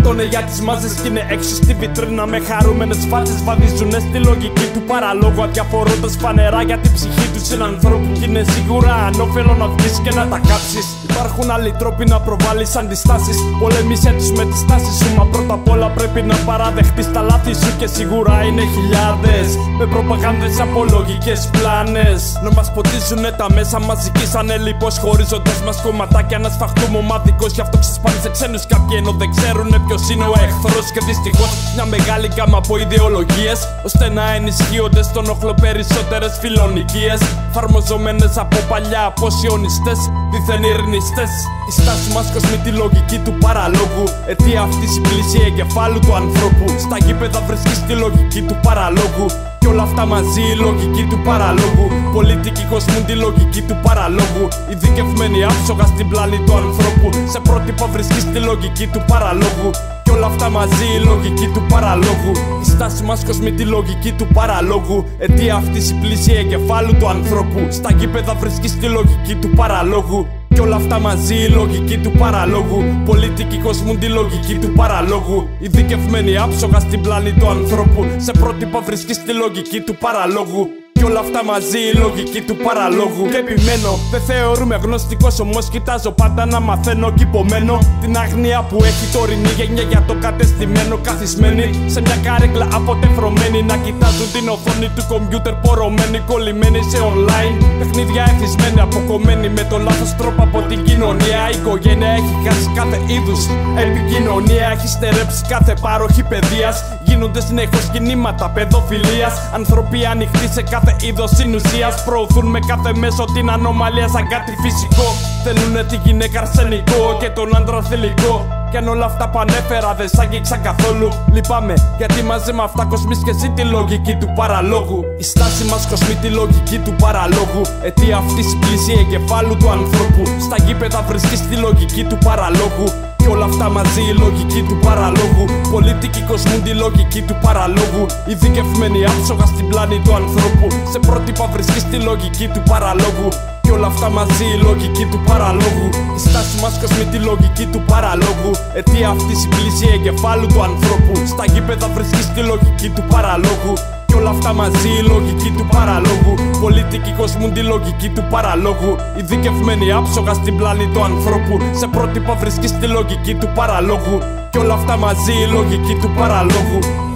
σκοτώνε για τις μάζες και είναι έξω στη βιτρίνα με χαρούμενες φάτσε. Βαδίζουνε στη λογική του παραλόγου. Αδιαφορώντας φανερά για την ψυχή του συνανθρώπου. Και είναι σίγουρα ανώφελο να βγει και να τα κάψεις. Υπάρχουν άλλοι τρόποι να προβάλλεις αντιστάσεις. Πολέμησε του με τις τάσεις σου. Μα πρώτα απ' όλα πρέπει να παραδεχτείς τα λάθη σου. Και σίγουρα είναι χιλιάδες. Με προπαγάνδες από λογικέ πλάνες. Να μας ποτίζουν τα μέσα μαζικής ανέλειπο. Χωρίζοντας μας κομματάκια να σφαχτούμε ομαδικός. Γι' αυτό ξεσπάνε σε ξένους κάποιοι ενώ δεν ξέρουν ποιος είναι ο εχθρός. Και δυστυχώς μια μεγάλη γάμα από ιδεολογίες. ώστε να ενισχύονται στον όχλο περισσότερες φιλονικίες. Φαρμοζόμενε από παλιά αποσιονιστές, δίθεν ειρηνιστέ. Η στάση μας κοσμεί τη λογική του παραλόγου. Αιτία αυτής η πλήση εγκεφάλου του ανθρώπου. Στα γήπεδα βρίσκεις τη λογική του παραλόγου. Κι όλα αυτά μαζί η λογική του παραλόγου. Πολιτικοί κοσμούν τη λογική του παραλόγου. Ειδικευμένοι άψογα στην πλάνη του ανθρώπου. Σε πρότυπο βρίσκεις τη λογική του παραλόγου. Κι όλα αυτά μαζί η λογική του παραλόγου. Η στάση μας κοσμεί τη λογική του παραλόγου. Αιτία αυτής η πλήση εγκεφάλου του ανθρώπου. Στα γήπεδα βρίσκεις τη λογική του παραλόγου. Κι όλα αυτά μαζί η λογική του παραλόγου. Πολιτικοί κοσμούν τη λογική του παραλόγου. Ειδικευμένοι άψογα στην πλάνη του ανθρώπου. Σε πρότυπο βρίσκεις τη λογική του παραλόγου. Κι όλα αυτά μαζί η λογική του παραλόγου. Και επιμένω, δεν θεωρούμε γνωστικό όμως. Κοιτάζω πάντα να μαθαίνω και υπομένω την αγνία που έχει τωρινή γενιά για το κατεστημένο. Καθισμένη σε μια κάρεκλα αποτεφρωμένη. Να κοιτάζουν την οθόνη του κομπιούτερ πορωμένη. Κολλημένη σε online. Παιχνίδια εθισμένη, αποκομμένη με το λάθος τρόπο από την κοινωνία. Η οικογένεια έχει χάσει κάθε είδους επικοινωνία. Έχει στερέψει κάθε πάροχη παιδείας. Γίνονται συνεχώς κινήματα παιδοφιλίας. Άνθρωποι ανοιχτοί σε κάθε είδος συνουσίας. Προωθούν με κάθε μέσο την ανομαλία σαν κάτι φυσικό. Θέλουνε τη γυναίκα αρσενικό και τον άντρα θηλυκό. Κι αν όλα αυτά που ανέφερα δεν σ' άγγιξαν καθόλου Λυπάμαι γιατί μαζί με αυτά κοσμείς και εσύ τη λογική του παραλόγου Η στάση μας κοσμεί τη λογική του παραλόγου Αιτία αυτής η πλήση εγκεφάλου του ανθρώπου Στα γήπεδα βρίσκεις τη λογική του παραλόγου και όλα αυτά μαζί η λογική του παραλόγου. Πολιτικοί κοσμούν τη λογική του παραλόγου. Ειδικευμένοι άψογα στην πλάνη του ανθρώπου. Σε πρότυπα βρίσκεις τη λογική του παραλόγου. Και όλα αυτά μαζί η λογική του παραλόγου. Η στάση μας κοσμεί τη λογική του παραλόγου. Αιτία αυτής η πλήση εγκεφάλου του ανθρώπου. Στα γήπεδα βρίσκεις τη λογική του παραλόγου. Και όλα αυτά μαζί η λογική του παραλόγου. Πολιτικοί κοσμούν τη λογική του παραλόγου. Ειδικευμένοι άψογα στην πλάνη του ανθρώπου. Σε πρότυπο βρίσκεις τη λογική του παραλόγου. Και όλα αυτά μαζί η λογική του παραλόγου.